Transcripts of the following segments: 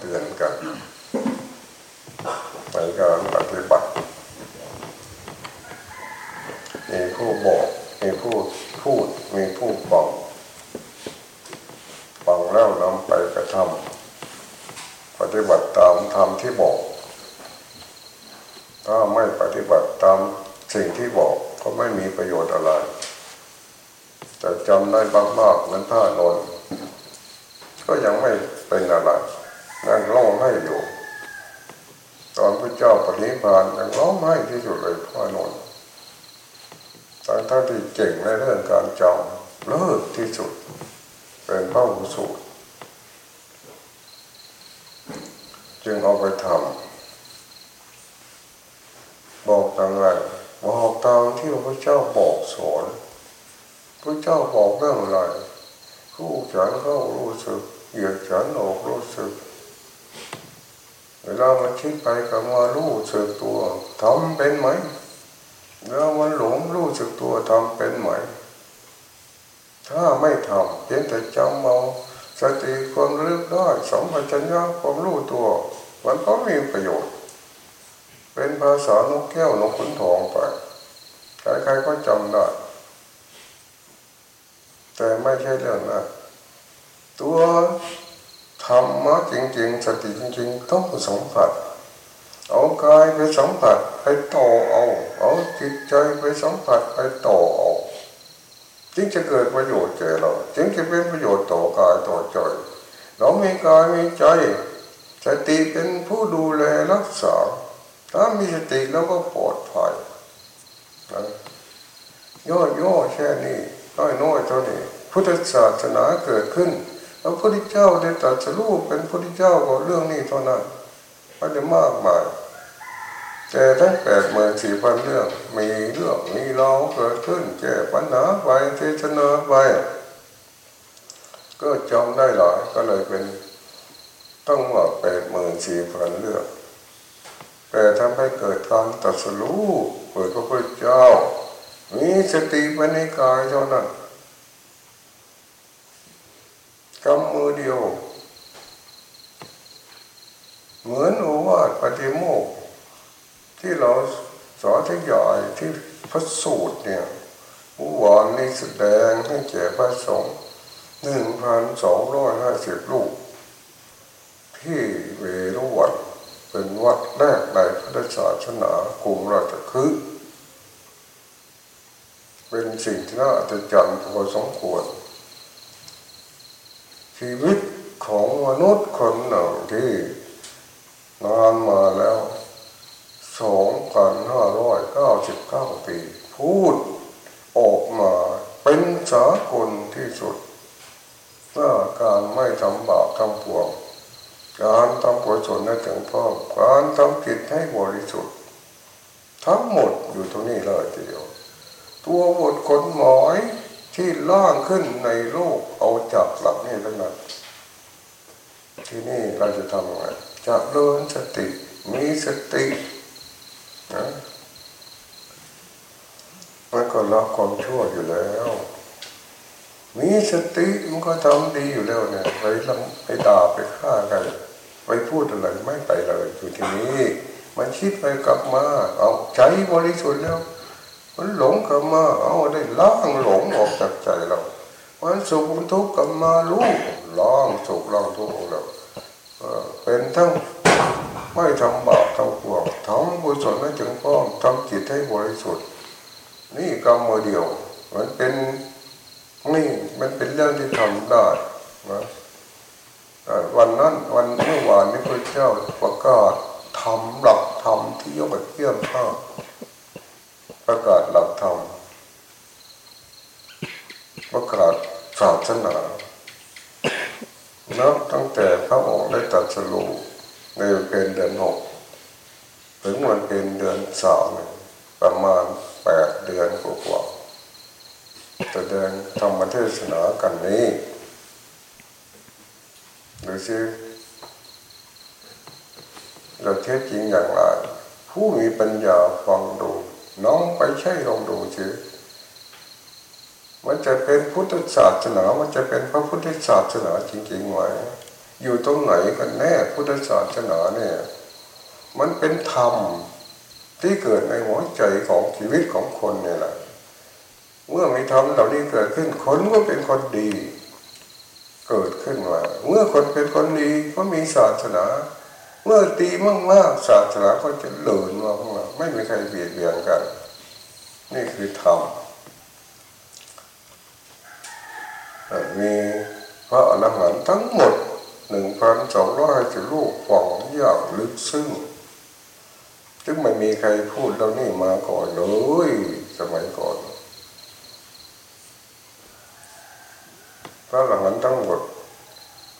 เตือนกันในการปฏิบัติมีผู้บอกมีผู้พูดมีผู้ฟังฟังแล้วนำไปกระทำปฏิบัติตามธรรมที่บอก ถ้าไม่ปฏิบัติตามสิ่งที่บอกก็ไม่มีประโยชน์อะไรแต่จำได้มากๆเหมือนท่านนก็ยังไม่เป็นอะไร นั่งร้องไห้อยู่ ตอนพระเจ้าปณิพานยังร้องไห้ที่สุดเลยพ่อนนทั้งท่านที่เก่งในเรื่องการจำเลิศที่สุด เป็นพระหูสูตรจึงเอาไปทำบอกต่างไรบอกตามที่พระเจ้าบอกสอนพระเจ้าบอกเรื่องอะไรผู้ฉันเข้ารู้สึกเหยียดฉันออกรู้สึก เวลามันคิดไปกับมารู้สึกตัวทำเป็นไหมแล้วมันหลงรู้สึกตัวทำเป็นไหม ถ้าไม่ทำเพียงแต่จำเอาสติความรู้ได้สมปัญญาความรู้ตัว มันก็มีประโยชน์ เป็นภาษานกแก้วนกขุนทองไปใครๆก็จำได้แต่ไม่ใช่เรื่องนั้นตัว รรมะจริงๆสติจริง ๆ ต้องสัมผัส เอากายไปสัมผัสไปต่อเอาเอาจิตใจไปสัมผัสไปต่อเอาจึงจะเกิดประโยชน์แก่เราจึงจะเป็นประโยชน์ต่อกายต่อใจเรามีกายมีใจสติเป็นผู้ดูแลรักษา ถ้ามีสติแล้วก็ปลอดภัยย่อย่อแค่นี้น้อยน้อยเท่านี้ พุทธศาสนาเกิดขึ้น พระพุทธเจ้าได้ตรัสรู้เป็นพระพุทธเจ้าก็เรื่องนี้เท่านั้นไม่ได้มากมายแต่ทั้งแปดหมื่นสี่พันเรื่อง มีเรื่องมีเราเกิดขึ้นแก้ปัญหาไปเทศนาไปก็จำได้หลายก็เลยเป็น ต้องว่าแปดหมื่นสี่พันเรื่อง แต่ทำให้เกิดการตัดสู้เปิดพระพุทธเจ้า มีสติไปในกายเท่านั้น กำมือเดียว เหมือนโอวาทปฏิโมกที่เราสอนที่ใหญ่ที่พระสูตรเนี่ยผู้วานนี้แสดงให้แก่พระสงฆ์หนึ่งพันสองร้อยห้าสิบลูก ที่เวรุวันเป็นวัดแรกในพระศาสนากรุงราชคฤห์เป็นสิ่งที่น่าอัศจรรย์พอสมควร ชีวิตของมนุษย์คนหนึ่งที่นานมาแล้วสองพันห้าร้อยเก้าสิบเก้าปี พูดออกมาเป็นสากลที่สุดว่าการไม่ทำบาปทำปวงการทำกุศลให้ถึงพ่อการทำผิดให้บริสุทธิ์ ทั้งหมดอยู่ตรงนี้เลยทีเดียว ตัวบทกฎหมาย ที่ล่างขึ้นในโลกเอาจากหลักนี้ทั้งนั้นที่นี่เราจะทำไงจะเดินสติมีสตินะมันก็ละความชั่วอยู่แล้ว มีสติมันก็ทำดีอยู่แล้วเนี่ยไปลำไปด่าไปฆ่ากันไปพูดอะไรไม่ไปเลยอยู่ที่นี้ มันคิดไปกลับมา เอาใจบริสุทธิ์แล้ว มันหลงกลับมาเอาได้ล้างหลงออกจากใจเรา มันสุขมันทุกข์กลับมารู้ล้างสุขล้างทุกข์เราเป็นทั้งไม่ทำบาปทำกวงทำบุญสนให้ถึงพ้อมทำจิตให้บริสุทธิ์นี่กรรมมือเดียว มันเป็นนี่มันเป็นเรื่องที่ทำได้นะวันนั้นวันเมื่อวานนี้พระเจ้าประกาศทำหลักธรรมที่ยกแบบเยี่ยมข้า ประกาศหลักธรรมประกาศศาสนานับตั้งแต่พระองค์ได้ตัดสรุในเป็นเดือนหกถึงวันเป็นเดือนสามประมาณแปดเดือนกว่าแสดงธรรมเทศนากันนี้ดูสิเราเทศจริงอย่างไรผู้มีปัญญาฟังดู น้องไปใช่ลองดูสิมันจะเป็นพุทธศาสนา มันจะเป็นพระพุทธศาสนาจริงๆไหมอยู่ตรงไหนกันแน่พุทธศาสนาเนี่ย มันเป็นธรรมที่เกิดในหัวใจของชีวิตของคนเนี่ยแหละ เมื่อมีธรรมเหล่านี้เกิดขึ้นคนก็เป็นคนดี เกิดขึ้นมา เมื่อคนเป็นคนดีก็มีศาสนา เมื่อตีมากๆศาสนาก็จะเลินมาพวกเราไม่มีใครเบียดเบียนกัน นี่คือธรรมมีพระอรหันต์ทั้งหมดหนึ่งพันสองร้อยสิบลูกฝังอย่างลึกซึ้งจึงไม่มีใครพูดเรื่องนี้มาก่อนเลยสมัยก่อน พระอรหันต์ทั้งหมด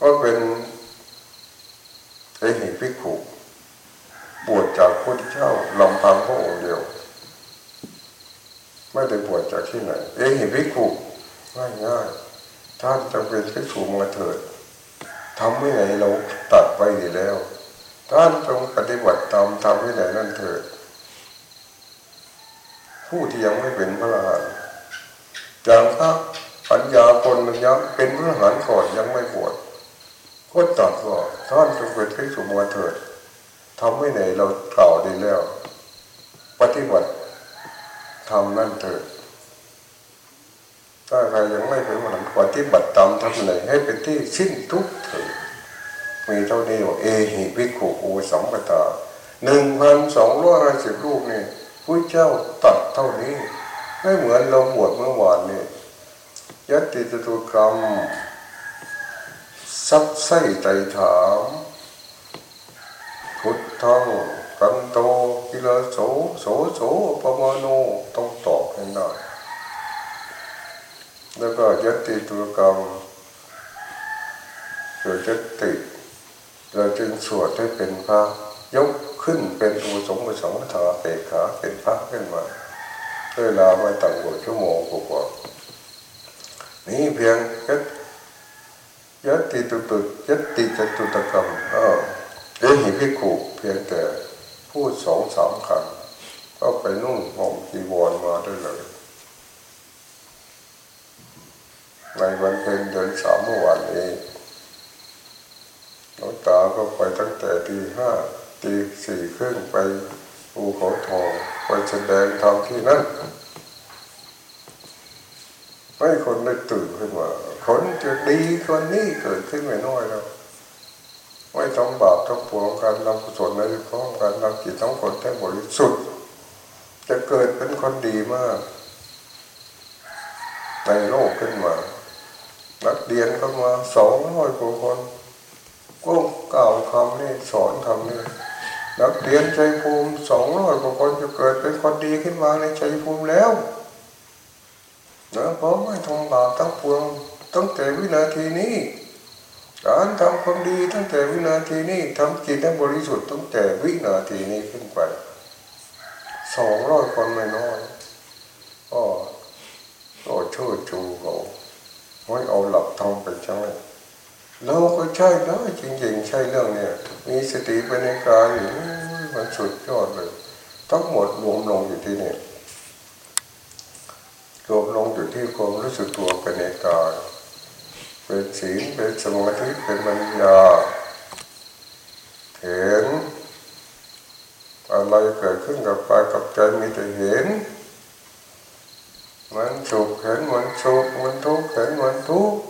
ก็เป็นไอหิพิขุบวชจากพระเจ้าลำพังพระองค์เดียว ไม่ได้บวชจากที่ไหน เอหิพิขุง่ายง่ายท่านจำเป็นพิขุมาเถิดทำไม่ไหนเราตัดไปดีแล้วท่านจงปฏิบัติตามทำไม่ไหนนั่นเถิด ผู้ที่ยังไม่เป็นพระอรหันต์อย่างพระปัญญาคนมันยังเป็นพระอรหันต์ก่อนยังไม่บวชก็ตัดว่าท่านจงเป็นพิขุมาเถิดทำไม่ไหนเรากล่าดีแล้ว ปฏิบัติ ทำนั่นเถิดถ้าใครยังไม่เป็นหลังปฏิบัติตามทำไหนให้เป็นที่สิ้นทุกข์เถิดมีเท่านี้ว่าเอหิพิขุอุสัมปตาหนึ่งพันสองร้อยสิบรูปนี่ผู้เจ้าตัดเท่านี้ไม่เหมือนเราบวชเมื่อวานนี่ยติจตุกรรมซับไส้ใจถามพุทธัง กันโตกิลโสโสโสปมาโนต้องตอบให้ได้แล้วก็ยติตัวกรรมเกิดยติเราจึงสวดให้เป็นพระยกขึ้นเป็นตัวสมบูรณ์สองถาเปกขาเป็นพระขึ้นมาเวลาไม่ต่ำกว่าชั่วโมงกว่านี่เพียงยยติตุตุยติจตุตกรรมเออเอหิพิขุเพียงแต่ พูดสองสามคำก็ไปนุ่งห่มจีวรมาได้เลยในวันเป็นเดือนสามเมื่อวานนี้หลวงตาก็ไปตั้งแต่ตีห้าตีสี่ครึ่งไปภูเขาทองไปแสดงทำที่นั่นให้คนได้ตื่นขึ้นมาคนจะดีคนนี้เกิดขึ้นไม่น้อยแล้ว ไม่ต้องบาปต้องปวงการทำกุศลในพร้อมการทำกิจต้องคนแท้บริสุทธิ์จะเกิดเป็นคนดีมากในโลกขึ้นมานักเรียนก็มาสองร้อยกว่าคนก็กล่าวคำนี้สอนคำนี้นักเรียนใจภูมิสองร้อยกว่าคนจะเกิดเป็นคนดีขึ้นมาในใจภูมิแล้วนะเพราะไม่ทำบาปทั้งปวงตั้งแต่วินาทีนี้ การทำความดีตั้งแต่วินาทีนี้ทำจิตให้บริสุทธิ์ตั้งแต่วินาทีนี้ขึ้นไปสองร้อยคนไม่น้อยก็ก็เชิดชูเขาไม่เอาหลักธรรมไปใช้เราก็ใช่แล้วจริงๆ ใช่เรื่องเนี้ยมีสติไปในกายอยู่มันสุดยอดเลยทั้งหมดรวมลงอยู่ที่นี่รวมลงอยู่ที่ความรู้สึกตัวไปในกาย เป็นศีลเป็นสมาธิเป็นปัญญาเห็นอะไรเกิดขึ้นกับกายกับใจมีแต่เห็น มันสุขเห็นมันสุขมันทุกข์เห็นมันทุกข์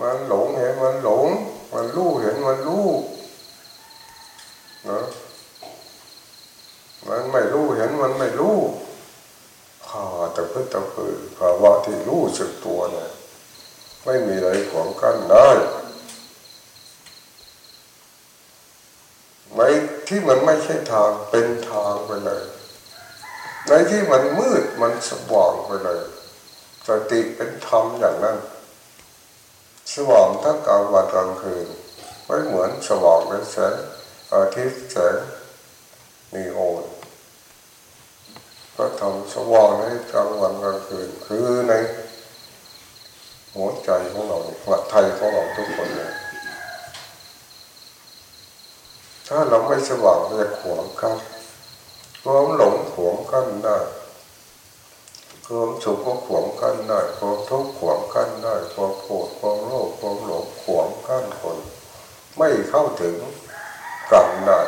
มันหลงเห็นมันหลง มันรู้เห็นมันรู้นะมันไม่รู้เห็นมันไม่รู้ข้าแต่เพึ่งตะพือภาวะที่รู้สึกตัวเนี่ย ไม่มีอะไรขวางกั้นได้ในที่มันไม่ใช่ทางเป็นทางไปเลย ในที่มันมืดมันสว่างไปเลย สติเป็นธรรมอย่างนั้น สว่างทั้งกลางวันกลางคืนไม่เหมือนสว่างเป็นแสงอาทิตย์แสงนีโอนก็ทำสว่างในกลางวันกลางคืนคือใน หัวใจของเราหัวไทยของเราทุกคนเลยถ้าเราไม่สว่างเราจะขวางกันความหลงขวางกันได้ความสุขก็ขวางกันได้ความทุกข์ขวางกันได้ความโกรธความโลภความหลงขวางกันคน ไม่เข้าถึงกันได้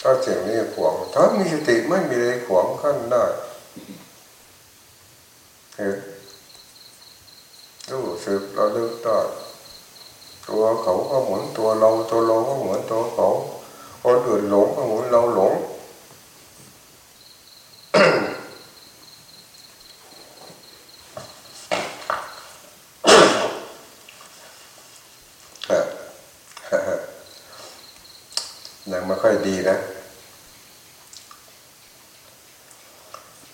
ถ้าสิ่งนี้ขวางถ้ามีสติไม่มีอะไรขวางกันได้เห็น รู้สึกระลึกได้ตัวเขาก็เหมือนตัวเราตัวเราก็เหมือนตัวเขาคนอื่นหลงก็เหมือนเราหลงยังไม่ค่อยดีนะ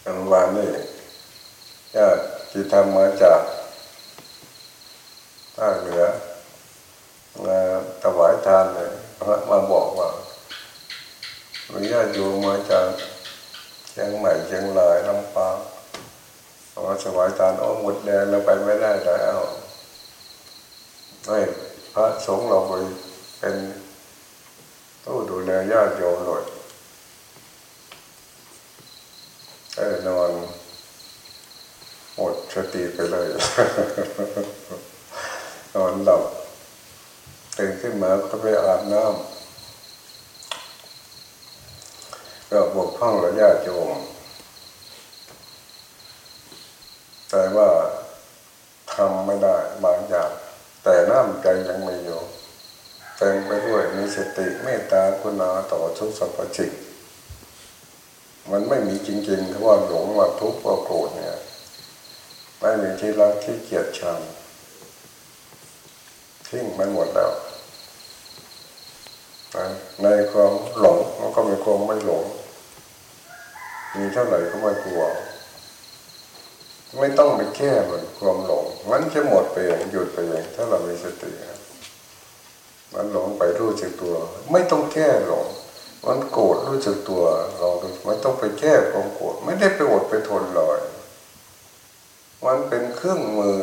อันวานนี่ญาติที่ทำมาจากภาคเหนือมาถวายทานเลยพระมาบอกว่ามีญาติโยมมาจากเชียงใหม่เชียงรายลำปางมาถวายทานอ้อหมดแดนเราไปไม่ได้แล้วให้พระสงฆ์เราไปเป็นผู้ดูแลญาติโยมหน่อยเออนอนหมดสติไปเลย นอนหลับตื่นขึ้นมาก็ไปอาบน้ำก็บกพร่องระยะโยมแต่ว่าทำไม่ได้บางอย่าง แต่น้ำใจยังไม่อยู่ เต็มไปด้วยมีสติเมตตาคุณาต่อทุกสรรพสิ่งมันไม่มีจริงๆคำว่าหลงว่าทุกข์ว่าโกรธเนี่ยไม่มีที่รักที่เกียดชังทิ้งมันหมดแล้วในความหลงมันก็มีความไม่หลง มีเท่าไหร่ก็ไม่กลัว ไม่ต้องไปแก้มันความหลง มันจะหมดไปเองหยุดไปเองถ้าเรามีสติ มันหลงไปรู้จักตัว ไม่ต้องแก้หลงมันโกรธรู้จักตัวเราไม่ต้องไปแก้ความโกรธไม่ได้ไปอดไปทนเลยมันเป็นเครื่องมือ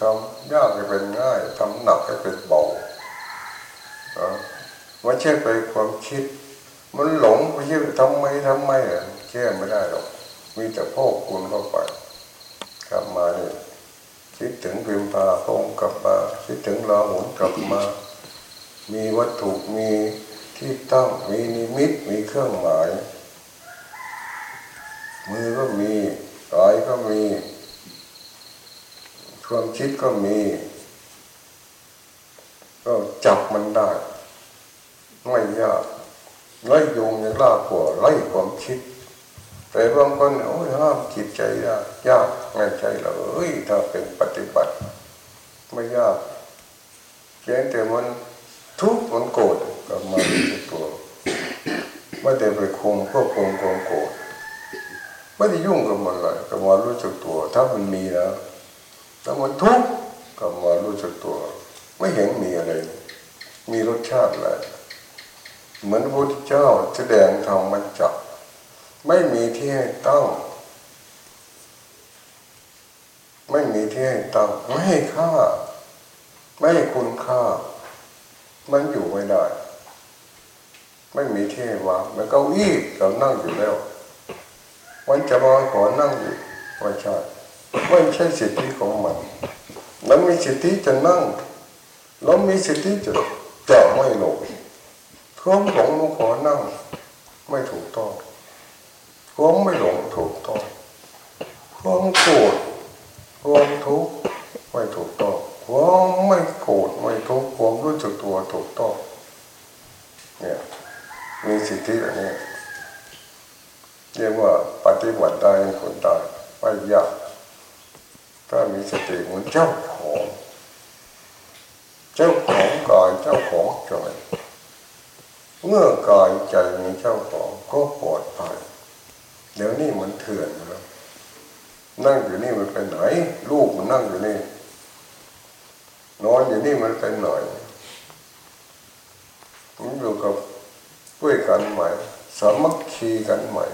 ทำยากให้เป็นง่ายทำหนักให้เป็นเบาไม่ใช่ไปความคิด มันหลงไปคิดทำไมทำไมอะแก้ไม่ได้หรอก มีแต่พ่อคุณเข้าไป กลับมาเนี่ยคิดถึงพิมพาพงกลับมา คิดถึงลาหุนกลับมา มีวัตถุมีที่ตั้งมีนิมิตมีเครื่องหมาย มือก็มีกายก็มีความคิดก็มี ก็จับมันได้ ไม่ยากไล่ยุงยังลากกว่าไล่ความคิด แต่บางคนโอ้ยห้ามจิตใจยากยากไม่ใช่เลยถ้าเป็นปฏิบัติ ไม่ยากเพียงแต่มัน ทุกข์มันโกรธก็มาที่ตัวไม่ได้ไปคุมควบคุมความโกรธไม่ได้ยุ่งกับมันเลยก็มารู้จักตัว ถ้ามันมีแล้วถ้ามันทุกข์ก็มารู้จักตัว ไม่เห็นมีอะไร มีรสชาติอะไรเหมือนพระพุทธเจ้าแสดงธรรมมันจับไม่มีที่ให้ตั้งไม่มีที่ให้ตั้งไม่ให้ค่า ไม่ให้คุณค่า มันอยู่ไม่ได้ ไม่มีที่หวางมันเก้าอี้เรานั่งอยู่แล้ว มันจะมาขอนั่งอยู่ไม่ใช่ไม่ใช่สิทธิของมันเรามีสิทธิจะนั่งเรามีสิทธิจะจะไม่หลงความหลงมันขอนั่ง ไม่ถูกต้องความไม่หลงถูกต้องความโกรธความทุกข์ไม่ถูกต้อง ความไม่โกรธไม่ทุกข์ความรู้จักตัวถูกต้องเนี่ยมีสิทธิอันนี้เรียกว่าปฏิบัติได้คนได้ไม่ยากถ้ามีสติเหมือนเจ้าของ เจ้าของกายเจ้าของใจเมื่อกายใจมีเจ้าของก็ปลอดภัยเดี๋ยวนี้มันเถื่อนแล้วนั่งอยู่นี่มันเป็นไหนลูกมันนั่งอยู่นี่ นอนอยู่นี่มันเป็นหน่อยมันอยู่กับด้วยกันใหม่สามัคคีกันใหม่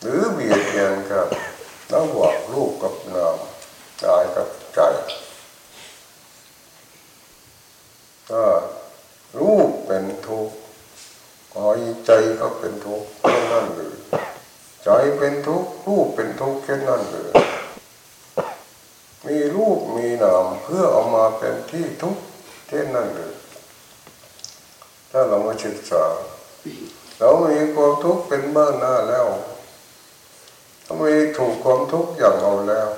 หรือเบียดเบียนกันระหว่างรูปกับนามกายกับใจถ้ารูปเป็นทุกข์กายใจก็เป็นทุกข์แค่นั่นเลยใจเป็นทุกข์รูปเป็นทุกข์แค่นั้นเลย มีรูปมีนามเพื่อเอามาเป็นที่ทุกข์แค่นั้นเลยถ้าเรามาศึกษาเรามีความทุกข์เป็นเบ้านหน้าแล้วทำไมถูกความทุกข์อย่างเอาแล้ว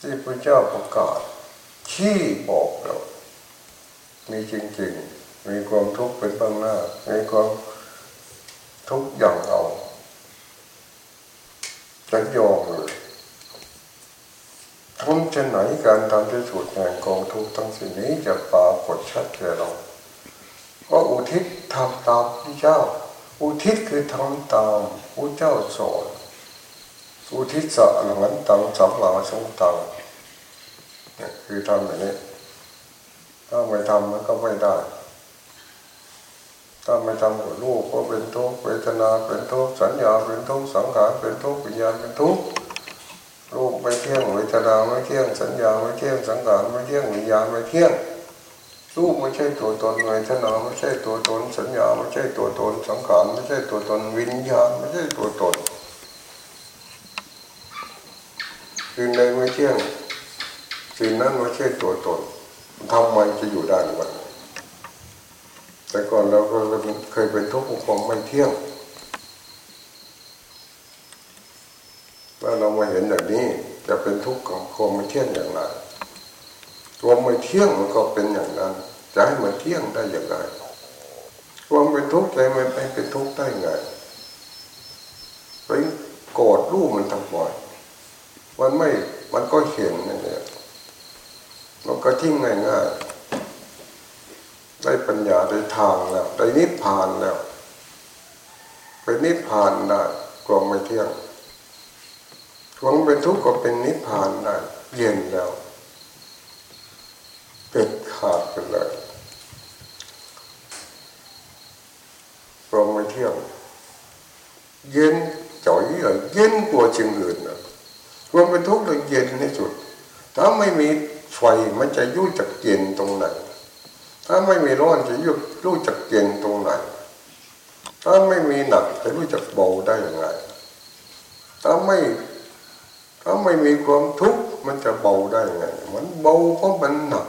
ที่พระเจ้าประกาศชี้บอกเรามีจริงๆ มีความทุกข์เป็นเบ้างหน้า มีความทุกข์อย่างเอา จะยอมเลยทำจะไหนการทำที่สุดแห่งกองทุกทั้งสิ้นนี้จะปรากฏชัดแก่เราก็อุทิศทำตามพระเจ้า อุทิศคือทำตามพระเจ้าสอนอุทิศสะหลังตังสัมมาสงตังเนี่ยคือทำแบบนี้ถ้าไม่ทำมันก็ไม่ได้ ถ้าไม่ทำกับลูกก็เป็นทุกข์เวทนาเป็นทุกข์สัญญาเป็นทุกข์สังขารเป็นทุกข์วิญญาณเป็นทุกข์ลูกไม่เที่ยงเวทนาไม่เที่ยงสัญญาไม่เที่ยงสังขารไม่เที่ยงวิญญาณไม่เที่ยงลูกไม่ใช่ตัวตนเวทนาไม่ใช่ตัวตน สัญญาไม่ใช่ตัวตนสังขารไม่ใช่ตัวตนวิญญาณไม่ใช่ตัวตนสิ่งใดไม่เที่ยงสิ่งนั้นไม่ใช่ตัวตนทำไมจะอยู่ได้วัน แต่ก่อนเราก็เคยเป็นทุกข์ความไม่เที่ยงถ้าเรามาเห็นแบบนี้จะเป็นทุกข์ของความไม่เที่ยงอย่างไรความไม่เที่ยงมันก็เป็นอย่างนั้นจะให้มันเที่ยงได้อย่างไรความเป็นทุกข์ใจมันไม่เป็นทุกข์ได้ไงไปโกรธรูปมันทำบ่อยมันไม่มันก็เห็นอย่างนี้มันก็ทิ้งง่ายๆ ได้ปัญญาได้ทางแล้ว ได้นิพพานแล้วไปนิพพานได้ความไม่เที่ยงความเป็นทุกข์ก็เป็นนิพพานได้เย็นแล้วเป็ดขาดไปเลยความไม่เที่ยงเย็นจ่อยเลยเย็นกว่าจึงอื่นนะความเป็นทุกข์เลยเย็นที่สุด ถ้าไม่มีไฟมันจะยุ่จักเย็นตรงไหน ถ้าไม่มีร้อนจะยุ่รู้จักเย็นตรงไหน ถ้าไม่มีหนักจะรู้จักเบาได้อย่างไร ถ้าไม่ถ้าไม่มีความทุกข์มันจะเบาได้ยังไง มันเบาเพราะมันหนัก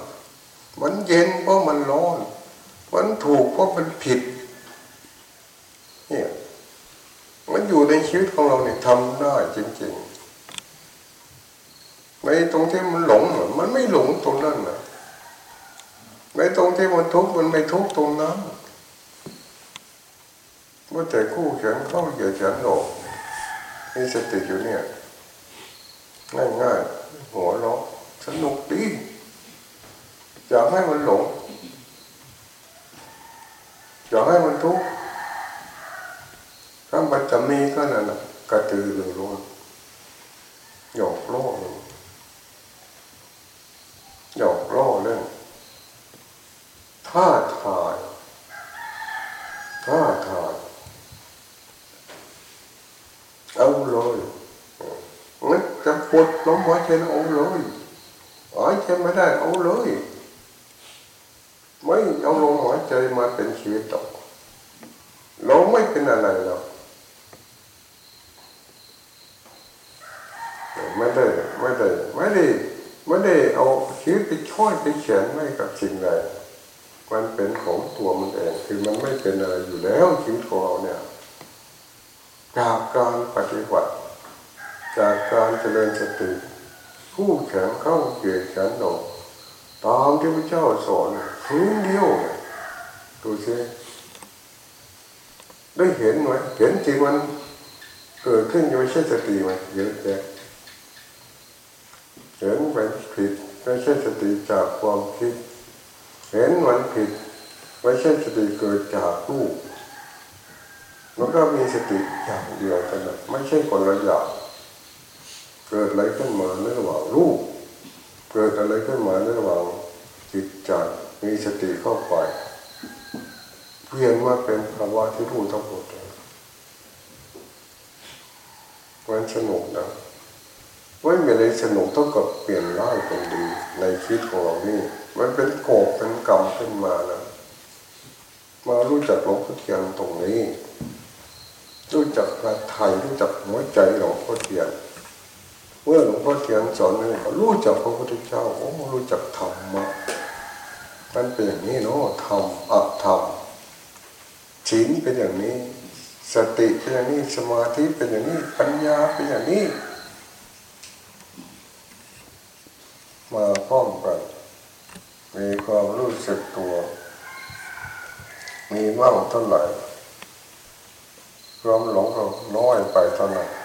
มันเย็นเพราะมันร้อน มันถูกเพราะมันผิด เนี่ย มันอยู่ในชีวิตของเราเนี่ยทำได้จริงๆในตรงที่มันหลง มันไม่หลงตรงนั้นนะ ในตรงที่มันทุกข์มันไม่ทุกข์ตรงนั้นเมื่อแต่คู่แขนเข้าเหยียดแขนออกมีสติอยู่เนี่ย ง่ายๆหัวเราะสนุกดีอยากให้มันหลงอยากให้มันทุกข์ถ้ามันจะมีก็นั่นแหละกระตือรือร้นหยอกล้อเล่นท่าทายท่าทายเอาเลยงั้นจะป วดลมหายใจเอาเลยหายใจไม่ได้เอาเลย ไม่เอาลมหายใจมาเป็นชีวิตต่อเราไม่เป็นอะไรหรอกไม่ได้ไม่ได้ไม่ได้ไม่ได้เอาชีวิตไปช่อยไปเขียนไม่กับสิ่งใดมันเป็นของตัวมันเองคือมันไม่เป็นอะไรอยู่แล้วชีวิตของเราเนี่ยจากการปฏิบัติจากการเจริญสติผู้แขนเข้ กียรแขนออกตามที่พระเจ้าสอนพื้นเดียวดูสิได้เห็นไหมเห็นจริงมันเกิดขึ้นไม่ใช่สติไหมเยอะแยะเห็นไปผิดไม่ใช่สติจากความคิด เห็นมันผิดไม่ใช่สติเกิดจากรูปมันก็มีสติอย่างเดียวกันนะไม่ใช่คนละอย่างเกิดอะไรขึ้นมาในระหว่างรูป เกิดอะไรขึ้นมาในระหว่างจิตใจมีสติเข้าไปเปลี่ยนมาเป็นภาวะที่รู้ทั้งหมดมันสนุกนะไม่มีอะไรสนุกเท่ากับเปลี่ยนร้ายเป็นดี ในชีวิตของเรานี่ มันเป็นโกบเป็นกรรมขึ้นมานะมารู้จักหลวงพ่อเทียนตรงนี้ รู้จักพระไทยรู้จักหัวใจหลวงพ่อเทียน เมื่อหลวงพ่อเทียนสอนนี่รู้จักพระพุทธเจ้าโอ้รู้จักธรรมะมันเป็นอย่างนี้เนาะธรรมอะธรรมศีลเป็นอย่างนี้ สติเป็นอย่างนี้สมาธิเป็นอย่างนี้ปัญญาเป็นอย่างนี้ มาพร้อมกันมีความรู้สึกตัว มีมากเท่าไหร่ความหลงก็น้อยไปเท่านั้นเหมือน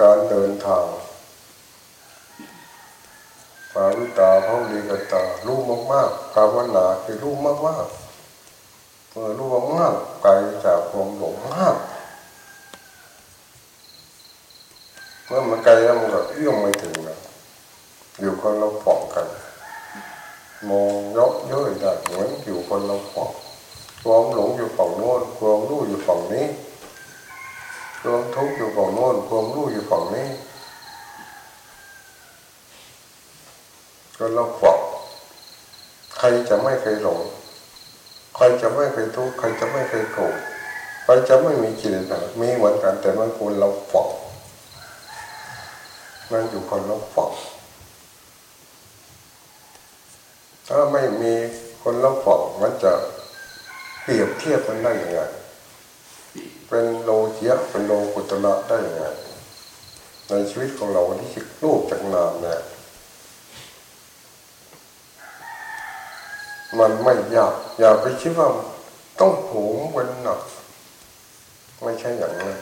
การเดินทางปารุตาพระลีกตารู้มากๆภาวนาคือรู้มากๆเมื่อรู้มากๆไกลจากความหลงมากเมื่อมันไกลแล้วมันก็เอื้อมไม่ถึงนะอยู่คนเราฝ่องกัน มองยกเย้ยได้เหมือนอยู่คนเราฝ่องความหลงอยู่ฝั่งโน้นความรู้อยู่ฝั่งนี้ ความทุกข์อยู่ฝั่งโน้นความรู้อยู่ฝั่งนี้ก็เราฝ่อใครจะไม่เคยหลงใครจะไม่เคยทุกข์ใครจะไม่เคยโกรธใครจะไม่มีกิเลสมีเหมือนกันแต่มันควรเราฝ่อมันอยู่คนเราฝ่อถ้าไม่มีคนละฝ่อมันจะเปรียบเทียบกันได้ยังไง เป็นโลเจียเป็นโลกุตระได้ยังไงในชีวิตของเราที่คิดรูปจากนามเนี่ยมันไม่ยากอย่าไปคิดว่าต้องโหมกันหนักไม่ใช่อย่างนั้น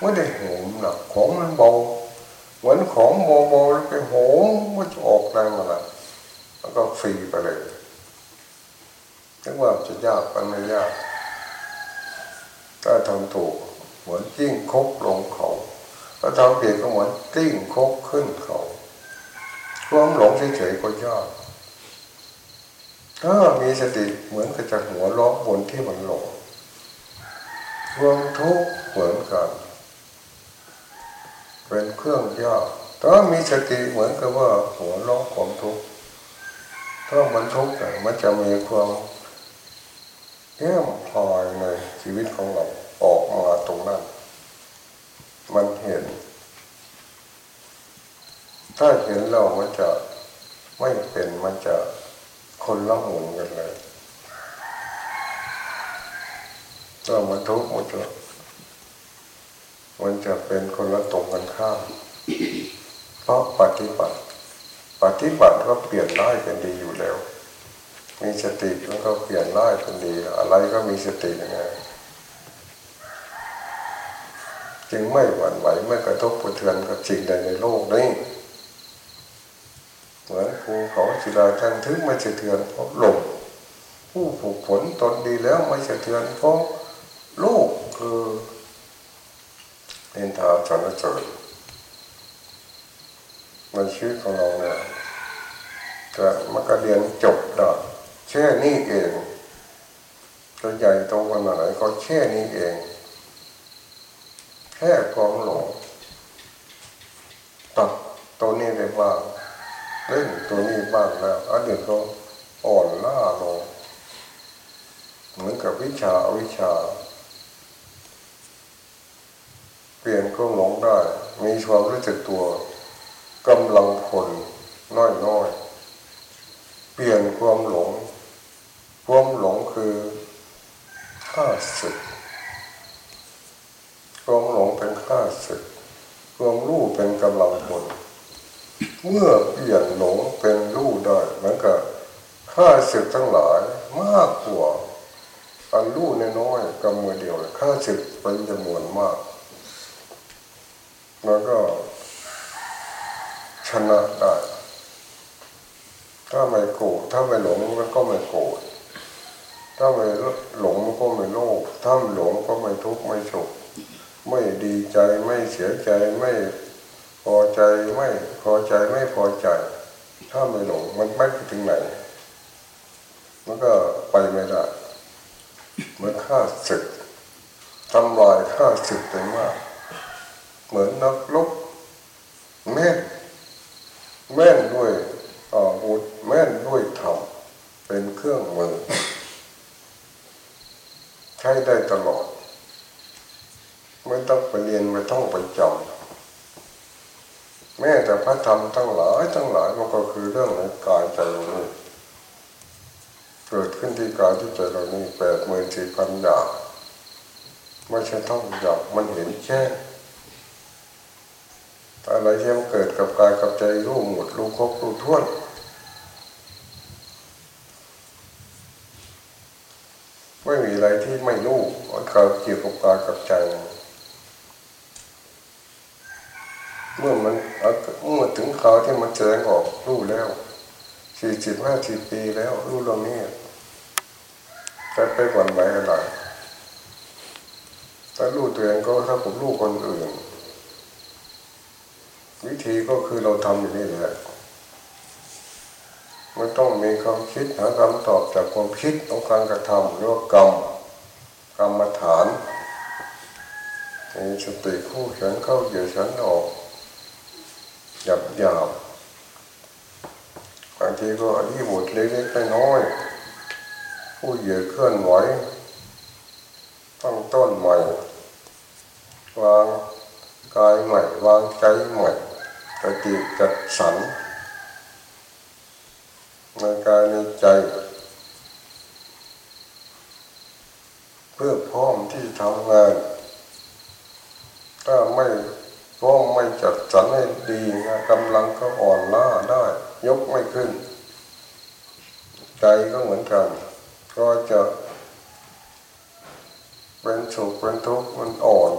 ไม่ได้โหมหนักของมันเบาเหมือนของโมๆแล้วไปโหมมันจะออกแรงอะไรแล้วก็ฟรีไปเลยถึงว่าจะยากมันไม่ยาก ถ้าทำถูกเหมือนกลิ้งครกลงเขาถ้าทำผิดก็เหมือนกลิ้งครกขึ้นเขาความหลงเฉยๆก็ยากถ้ามีสติเหมือนกับจะหัวล้อบนที่มันหลงความทุกข์เหมือนกัน เป็นเครื่องยากถ้ามีสติเหมือนกับว่าหัวล้อความทุกข์ถ้ามันทุกข์มันจะมีความ เยี่ยมพอยในชีวิตของเราออกมาตรงนั้น มันเห็น ถ้าเห็นเรามันจะไม่เป็นมันจะคนละหมุนกันเลยถ้ามันทุกข์มันจะมันจะเป็นคนละตรงกันข้ามเพราะปฏิบัติ ปฏิบัติก็เปลี่ยนร้ายเป็นดีอยู่แล้ว มีสติมันก็เปลี่ยนร้ายเป็นดี อะไรก็มีสติยังไงจึงไม่หวั่นไหวไม่กระทบกระเทือนกับสิ่งใดในโลกนี้เหมือนภูเขาศิลาทันทึกไม่สะเทือนเพราะลมผู้ผูกผลตนดีแล้วไม่สะเทือนเพราะโลกคือเนินทาสรรเสริญในชีวิตของเราเนี่ยก็มันก็เรียนจบได้ แค่นี้เองจะใหญ่โตขนาดไหนก็แค่นี้เอง แค่ความหลงตัดตัวนี้ได้บ้างเล่นตัวนี้บ้างแล้วอันเดียวก็อ่อนล้าลงเหมือนกับวิชาอวิชา เปลี่ยนความหลงได้ มีความรู้สึกตัวกำลังผลน้อยน้อยเปลี่ยนความหลง ความหลงคือข้าศึกความหลงเป็นข้าศึกความรู้เป็นกำลังผลเมื่อเปลี่ยนหลงเป็นรู้ได้เหมือนกับข้าศึกทั้งหลายมากกว่าอันรู้น้อยกำมือเดียวข้าศึกเป็นจำนวนมาก แล้วก็ชนะได้ถ้าไม่โกรธถ้าไม่หลงมันก็ไม่โกรธ ถ้าไม่หลงมันก็ไม่โลภถ้าหลงก็ไม่ทุกข์ไม่สุขไม่ดีใจไม่เสียใจไม่พอใจไม่พอใจไม่พอใจ ถ้าไม่หลงมันไม่ไปถึงไหน มันก็ไปไม่ได้เหมือนข้าศึกทำลายข้าศึกไปมาก เหมือนนักลบแม่นแม่นด้วยอาวุธแม่นด้วยธรรมเป็นเครื่องมือ ใช้ได้ตลอด ไม่ต้องไปเรียนไม่ต้องไปจำแม้แต่พระธรรมทั้งหลายทั้งหลายมันก็คือเรื่องในกายใจเรานี่เกิดขึ้นที่กายที่ใจเรานี่แปดหมื่นสี่พันอย่างไม่ใช่ท่องหยอกมันเห็นแค่อะไรที่มันเกิดกับกายกับใจรู้หมดรู้ครบรู้ท้วน ไม่มีอะไรที่ไม่รู้ มันเกี่ยวกับกายกับใจ เมื่อมันเมื่อถึงคราวที่มันแสดงออกรู้แล้วสี่สิบห้าสิบปีแล้วรู้เรื่องนี้จะไปหวั่นไหวอะไรถ้ารู้ตัวเองก็ถ้าผมรู้คนอื่น วิธีก็คือเราทำอย่างนี้แหละไม่ต้องมีความคิดหาคำตอบจากความคิดของการกระทำหรือว่ากรรม รรมฐานมีสติคู่ฉันเข้าเหยียดฉันออกหยับหยาบบางทีก็อธิบทเล็กๆน้อยๆผู้เหยียดเคลื่อนไหวตั้งต้นใหม่ วางกายใหม่ วางใจใหม่กติจัดสรรในกายในใจ พื่อพร้อมที่ทำงาน ถ้าไม่พร้อมไม่จัดสรรให้ดีนะกำลังก็อ่อนล้าได้ ยกไม่ขึ้น ใจก็เหมือนกัน ก็จะเป็นสุขเป็นทุกข์มันอ่อน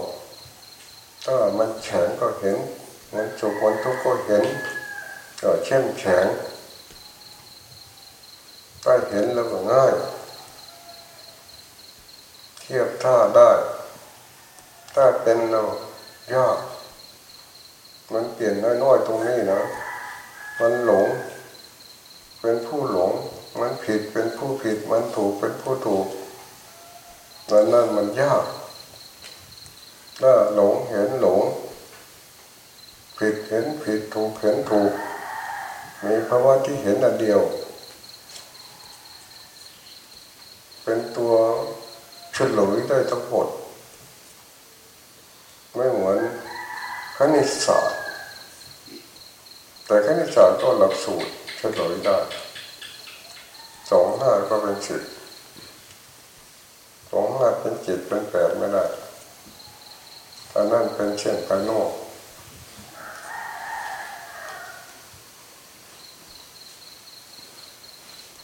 ถ้ามันแข็งก็เห็นมันสุขมันทุกข์ก็เห็นก็เช่นแข็งถ้าเห็นแล้วก็ง่าย เทียบท่าได้ ถ้าเป็นเรายาก มันเปลี่ยนน้อยๆตรงนี้นะ มันหลง เป็นผู้หลง มันผิดเป็นผู้ผิด มันถูกเป็นผู้ถูกนั่นนั่นมันยาก ถ้าหลงเห็นหลง ผิดเห็นผิดถูกเห็นถูก มีภาวะที่เห็นอันเดียว เป็นตัว เฉลยได้ทั้งหมด ไม่เหมือนคณิตศาสตร์ แต่คณิตศาสตร์ก็หลักสูตรเฉลยได้สองห้าก็เป็นสิบสองห้าเป็นเจ็ดเป็นแปดไม่ได้อันนั้นเป็นเช่นภายนอก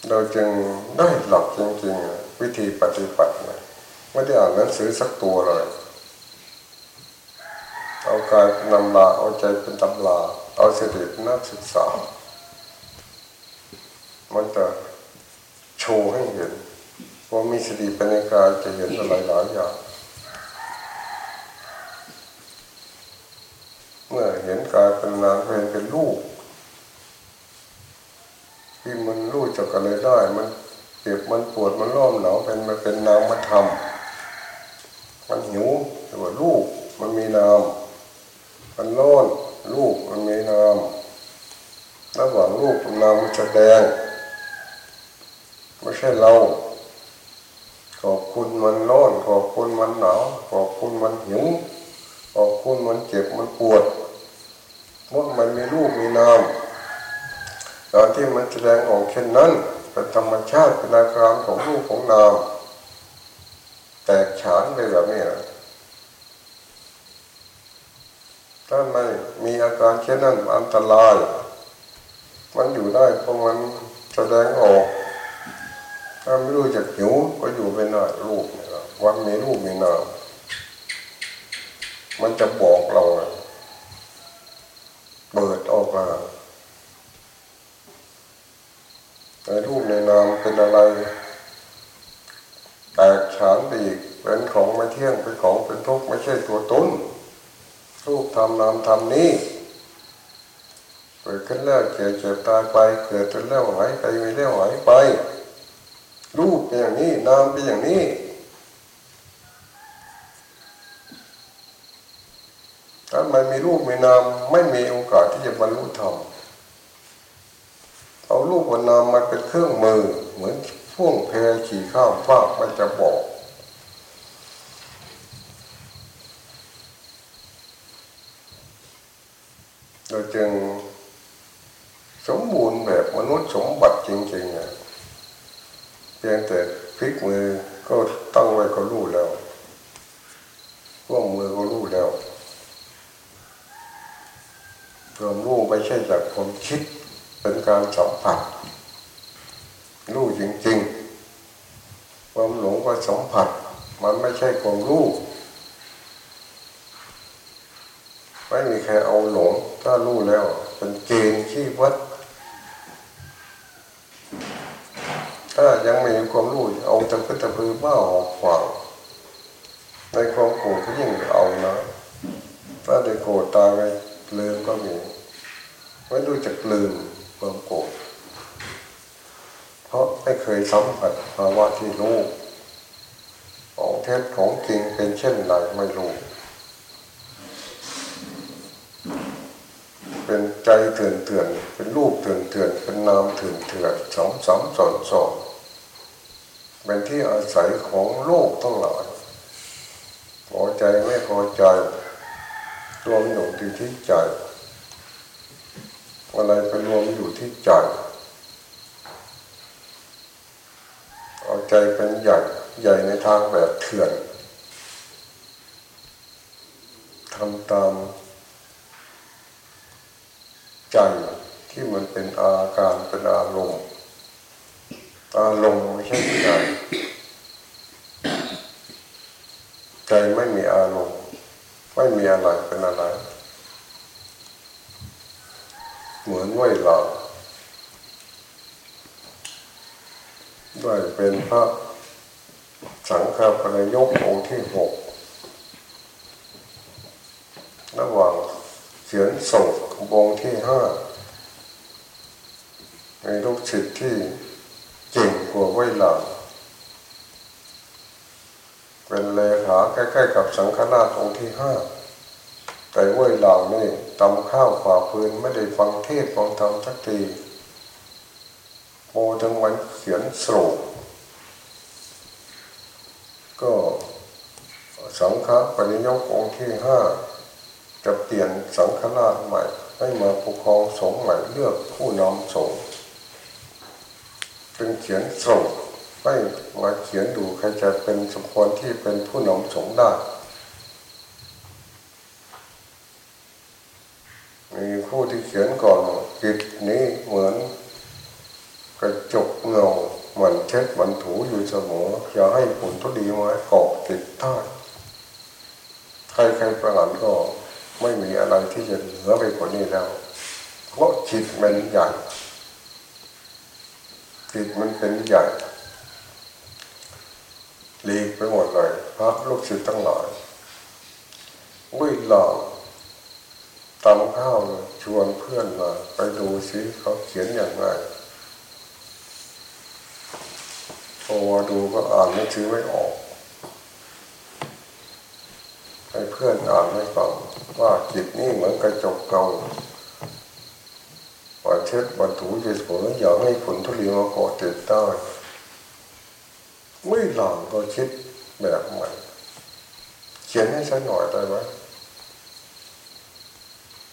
เราจึงได้หลักจริงๆ วิธีปฏิบัตินะ ไม่ได้อ่านหนังสือสักตัวเลย เอากายเป็นตำราเอาใจเป็นตำราเอาสติเป็นนักศึกษา มันจะโชว์ให้เห็นว่ามีสติเป็นในกายจะเห็นอะไรหลายอย่างเมื่อเห็นกายเป็นนามเห็นเป็นรูปที่มันรู้จักอะไรได้ มันเจ็บมันปวดมันร้อนหนาวเป็นมันเป็นนามธรรม มันหิวหรือว่ารูปมันมีนามมันร้อนรูปมันมีนามระหว่างรูปกับนามมันแสดงไม่ใช่เราขอบคุณมันร้อนขอบคุณมันหนาวขอบคุณมันหิวขอบคุณมันเจ็บมันปวดเมื่อมันมีรูปมีนามตอนที่มันแสดงออกเช่นนั้นเป็นธรรมชาติเป็นอาการของรูปของนาม ตกฉานไปแบบนี้นะถ้าไม่มีอาการเช่นนั้นอันตราย มันอยู่ได้เพราะมันแสดงออก ถ้าไม่รู้จักหิวก็อยู่ไปหน้ารูปวันมีรูปมีนามมันจะบอกเราเปิดออกมาในรูปในนามเป็นอะไรแตก ฉานไปอีกเป็นของไม่เที่ยงเป็นของเป็นทุกข์ไม่ใช่ตัวตนรูปทำนามทำนี้เกิดขึ้นแล้วเกิดเจ็บตายไปเกิดจนแล้วหายไปมีแล้วหายไป รูปเป็นอย่างนี้นามเป็นอย่างนี้ถ้ามันมีรูปมีนามไม่มีโอกาสที่จะบรรลุธรรมเอารูปกับนามมาเป็นเครื่องมือ เหมือนพ่วงแพขี่ข้ามฟากมันจะบอก จึงสมบูรณ์แบบมนุษย์สมบัติจริงๆนะเพียงแต่พลิกมือก็ตั้งไว้ก็รู้แล้วว่วงมือก็รู้แล้วรวามรู้ไม่ใช่จากความคิดเป็นการสัมผัสรู้จริงๆ ความหลงก็สัมผัส มันไม่ใช่ความรู้ไม่มีใครเอาหลง ถ้ารู้แล้วเป็นเกณฑ์ที่วัด ถ้ายังไม่มีความรู้เอาตะพื้นตะพือบ้าออกขวางในความโกรธก็ยิ่งเอานะถ้าได้โกรธตายไปลืมก็มีไม่รู้จักลืมความโกรธเพราะไม่เคยสัมผัสภาวะที่รู้ของเท็จของจริงเป็นเช่นไรไม่รู้ เป็นใจเถื่อนเถื่อนเป็นรูปเถื่อนเถื่อนเป็นนามเถื่อนเถื่อนสองสามสอนสอนเป็นที่อาศัยของโลกทั้งหลายพอใจไม่พอใจรวมอยู่ที่ที่ใจอะไรไปรวมอยู่ที่ใจเอาใจเป็นใหญ่ใหญ่ในทางแบบเถื่อนทำตาม ใจที่มันเป็นอาการเป็นอารมณ์อารมณ์ไม่ใช่ใจใจไม่มีอารมณ์ไม่มีอะไรเป็นอะไร เหมือนไวลาด้วยเป็นพระสังฆปนยกองค์ที่หกระหว่างเขียนส่ง วงที่ห้าในลูกศิษย์ที่เก่งกว่าไวลาเป็นเลขาใกล้ๆกับสังฆราชองค์ที่ห้าแต่เว้ยเหล่านี่ตำข้าวฝ่าพื้นไม่ได้ฟังเทศฟังธรรมสักทีโมทั้งวันเขียนสรุปก็สังฆปริยกองค์ที่ห้าจะเปลี่ยนสังฆราชใหม่ ให้มาปกครองสงฆ์ใหม่เลือกผู้นำสงฆ์จึงเขียนสรุปให้มาเขียนดูใครจะเป็นสมควรที่เป็นผู้นำสงฆ์ได้มีผู้ที่เขียนก่อนจิตนี้เหมือนกระจกเงาเหมือนเช็ดมันถูอยู่เสมออย่าให้ผลทุดีมาเกาะติดท่าใครๆประหารก็ ไม่มีอะไรที่จะเหนือไปกว่านี้แล้ว เพราะจิตมันใหญ่จิตมันเป็นใหญ่ลีกไปหมดเลยพระลูกศิษย์ทั้งหลายวิ่งหลอกตำข้าวชวนเพื่อนมาไปดูซิเขาเขียนอย่างไรพอดูก็อ่านไม่ชื้อไม่ออก ให้เพื่อนอ่านให้ฟังว่าจิตนี่เหมือนกระจกเก่าว่าเช็ดบรรทุจะสวยอย่าให้ผลทุเรียนมาเกาะติดได้ไม่หลังก็คิดแบบใหม่เขียนให้ฉันหน่อยได้ไหม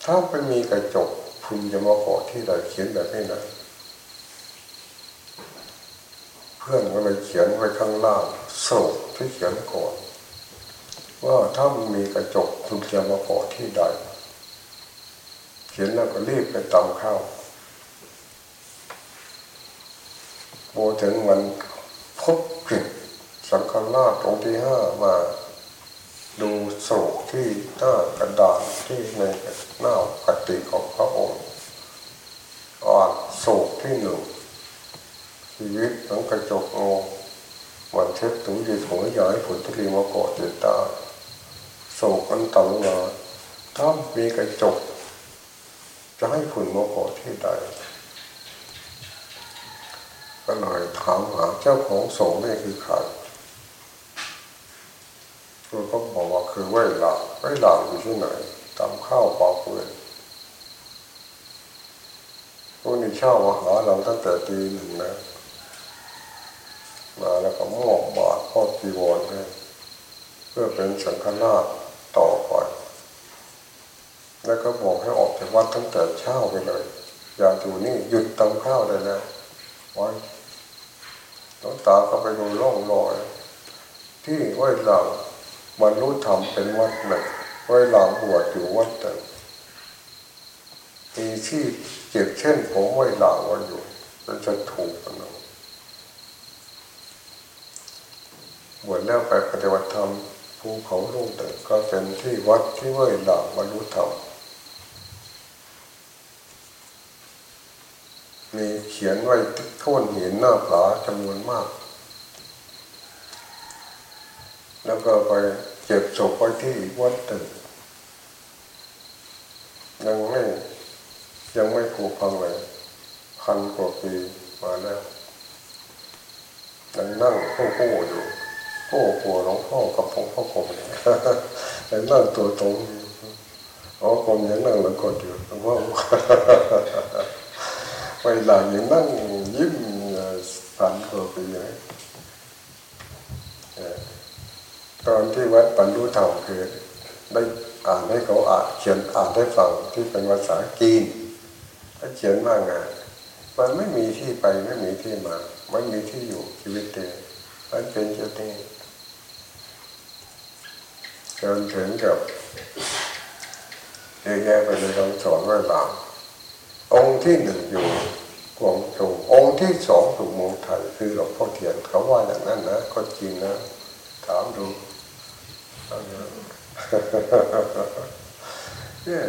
ถ้าไปมีกระจกคุณจะมาขอที่ใดเขียนแบบนี้นะเพื่อนก็เลยเขียนไว้ข้างล่างโศกที่เขียนก่อน ว่าถ้ามมีกระจกคุณจะมาขอที่ใด เขียนแล้วก็รีบไปตำข้าวโบถึงวันพบกิจสังฆราชองค์ที่ห้ามาดูโศกที่หน้ากระดานที่ในหน้ากติของพระองค์อ่านโศกที่หนึ่งชีวิตของกระจกงงวันเช็ดถูยีดหัวใหญ่ผลทุลีมาเกาะติดตา โศกอันต่ำมาถ้ามีกระจก จะให้ผลมาเกาที่ใดก็เลยถามหาเจ้าของโศกนี่คือใครคือเขาบอกว่าคือไว้หลังไว้หลังอยู่ที่ไหนตามข้าวปลาเปืนพวกนี้เช่ามาหาเราตั้งแต่ตีหนึ่งนะมาแล้วก็มอบบาทพ่อจีวรให้เพื่อเป็นสังฆราช ต่อไปแล้วก็บอกให้ออกจากวัดตั้งแต่เช้าไปเลย อย่าอยู่นี่หยุดตำข้าวได้แล้วไว้ต้องตาก็ไปดูร่องรอย ที่ไว้หลังบรรลุธรรมเป็นวัดหนึ่งไว้หลังบวชอยู่วัดหนึ่งมีที่เจ็บเช่นผมไว้หลังไว้อยู่แล้วจะถูกกันะบวชแล้วไปปฏิบัติธรรม ภูเขาลูกเดินก็เป็นที่วัดที่ไว้หลังบรรลุธรรมมีเขียนไว้ที่โค่นหินหน้าผาจำนวนมาก แล้วก็ไปเก็บศพไว้ที่วัดหนึ่งยังไม่ยังไม่ผูกพังเลยพันกว่าปีมาแล้วยังนั่งโค้โค้อยู่ โค้หัวหลวงพ่อกับหลวงพ่อกรมเนี่ยยังนั่งตัวตรงอ๋อกรมยังนั่งหลังกดอยู่หลวงพ่อไปหลังยังนั่งยิ้มพันกว่าปีเลยตอนที่วัดปันรุธรรมคือได้อ่านให้เขาอ่านเขียนอ่านให้ฟังที่เป็นภาษาจีนเขาเขียนมากงานมันไม่มีที่ไปไม่มีที่มา ไม่มีที่อยู่ชีวิตเดียวมันเป็นเช่นนี้ จนถึงกับเยอะแยะไปเลยคำสอนไว้หลังองค์ที่หนึ่งอยู่กวงจวองค์ที่สองอยู่เมืองไทยคือหลวงพ่อเทียนเขาว่าอย่างนั้นนะก็จริงนะถามดูเนี่ย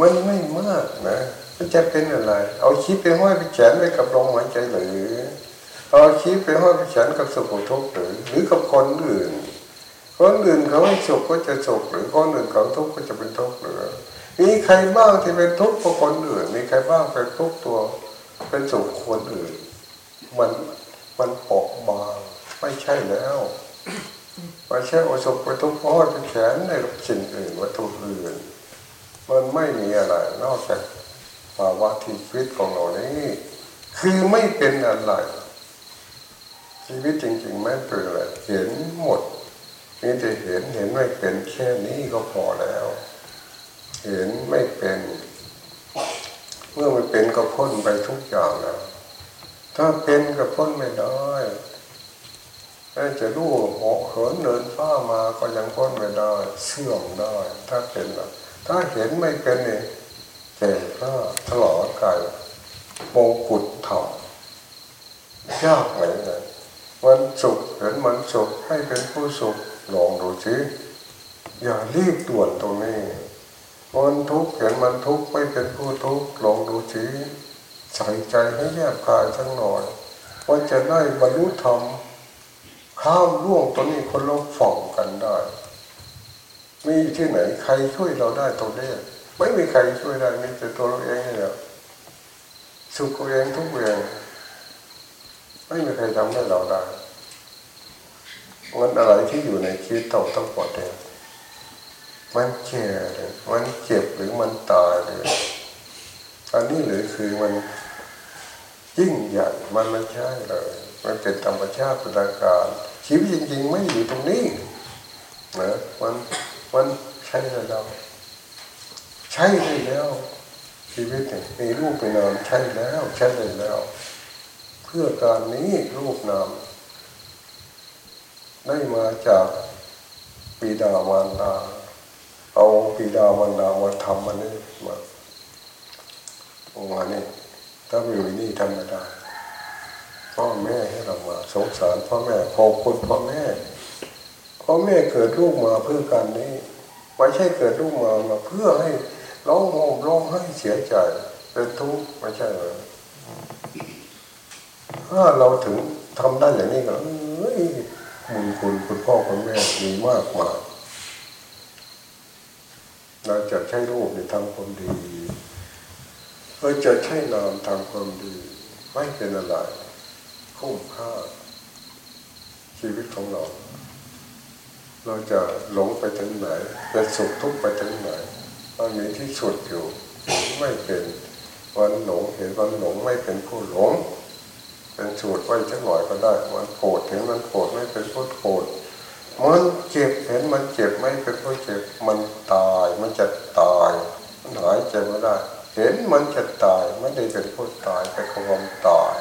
มันไม่มากนะมันจะเป็นอะไร เอาชีพไปห้อยไปแขนไว้กับลมหายใจหรือเอาชีพไปห้อยไปแขนกับสุขทุกข์หรือหรือกับคนอื่น คนอื่นเขาให้สุขก็จะสุขหรือคนอื่นเขาทุกข์ก็จะเป็นทุกข์หรือมีใครบ้างที่เป็นทุกข์เพราะคนอื่น มีใครบ้างเป็นทุกข์ตัวเป็นสุขคนอื่น มันมันปอกบางไม่ใช่แล้วไม่ใช่โอสุขไปทุกข์เพราะเป็นแขนในสิ่งอื่นวัตถุอื่น มันไม่มีอะไรนอกจากภาวะที่ชีวิตของเรานี้คือไม่เป็นอะไรชีวิตจริง ๆ ไม่เป็นอะไรเห็นหมด นี่จะเห็นเห็นไม่เป็นแค่นี้ก็พอแล้ว เห็นไม่เป็น เมื่อมันเป็นก็พ้นไปทุกอย่างแล้วถ้าเป็นก็พ้นไม่ได้ถ้าจะรู้หอกเหินเดินฟ้ามาก็ยังพ้นไม่ได้เสื่อมได้ ถ้าเป็นนะถ้าเห็นไม่เป็นเนี่ยแก่ข้าถลอกกายมกุฎถ่ายากไหมเลยมันสุขเห็นมันสุขให้เป็นผู้สุข ลองดูสิอย่ารีบด่วนตรงนี้มันทุกข์เห็นมันทุกข์ไม่เป็นผู้ทุกข์ลองดูสิใส่ใจให้แยบกายสักหน่อยว่าจะได้บรรลุธรรมข้ามร่วงตัวนี้คนเราฝ่องกันได้ มีที่ไหนใครช่วยเราได้ตรงนี้ไม่มีใครช่วยได้มีแต่ตัวเราเองเนี่ยสุขเองทุกเองไม่มีใครทำให้เราได้ มันอะไรที่อยู่ในชีวิตเราต้องปลดเองมันแก่หรือมันเจ็บหรือมันตายหรืออันนี้หรือคือมันยิ่งใหญ่มันไม่ใช่เลย มันเป็นธรรมชาติประการชีวิตจริง ๆ ไม่อยู่ตรงนี้นะมันมันใช่แล้วใช่ได้แล้ว ชีวิตมีรูปเป็นนามใช่แล้ว ใช่ได้แล้ว เพื่อการนี้รูปนาม ได้มาจากปีดามารดาเอาปีดามารดามาทำมันนี่มาออกมานี่ถ้าอยู่นี่ทำไม่ได้พ่อแม่ให้เรามาสงสารพ่อแม่ขอบคุณพ่อแม่พ่อแม่เกิดลูกมาเพื่อการนี้ไม่ใช่เกิดลูกมามาเพื่อให้ร้องโหมร้องให้เสียใจเป็นทุกข์ไม่ใช่เลยถ้าเราถึงทำได้อย่างนี้ก็เอ้ย บุญคุณคุณพ่อคุณแม่มีมากมากเราจะใช้รูปในทำความดีเราจะใช้นามทำความดี ไม่เป็นอะไรคุ้มค่า ชีวิตของเรา เราจะหลงไปถึงไหนจะสุขทุกข์ไปถึงไหนมันมีที่สุดอยู่ไม่เป็นวันหลงเห็นวันหลงไม่เป็นผู้หลง เป็นสูตรไว้สักหน่อยก็ได้ มันโกรธเห็นมันโกรธไม่เป็นผู้โกรธมันเจ็บเห็นมันเจ็บไม่เป็นผู้เจ็บ มันตายมันจะตาย มันหายใจไม่ได้ เห็นมันจะตายไม่ได้เป็นผู้ตายแต่ความตาย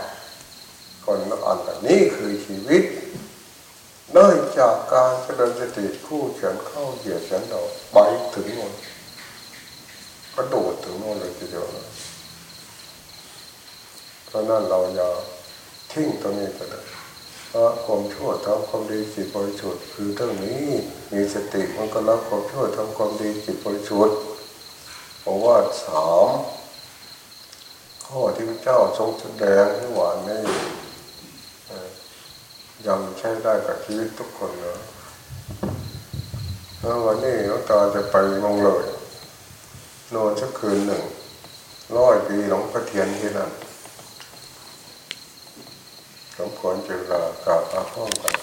คนละอันนี่คือชีวิตเนื่องจากการเจริญสติคู่เฉียนเข้าเหยียดเฉียนออกไปถึงโน่นกระโดดถึงโน่นเลยทีเดียวเพราะนั้นเราอย่า ทิ้งตรงนี้ไปเลยเพราะความชั่วทำความดีจิตบริสุทธิ์คือเรื่องนี้มีสติมันก็รับความชั่วทำความดีจิตบริสุทธิ์เพราะว่าสามข้อที่พระเจ้าทรงแสดงที่หวานนี่เอ่อยังใช้ได้กับชีวิตทุกคนนะแล้ววันนี้หลวงตาจะไปมองเลยนอนสักคืนหนึ่งร้อยปีหลวงพ่อเทียนที่นั่น สมควรเจรลากราบอาพ้องกัน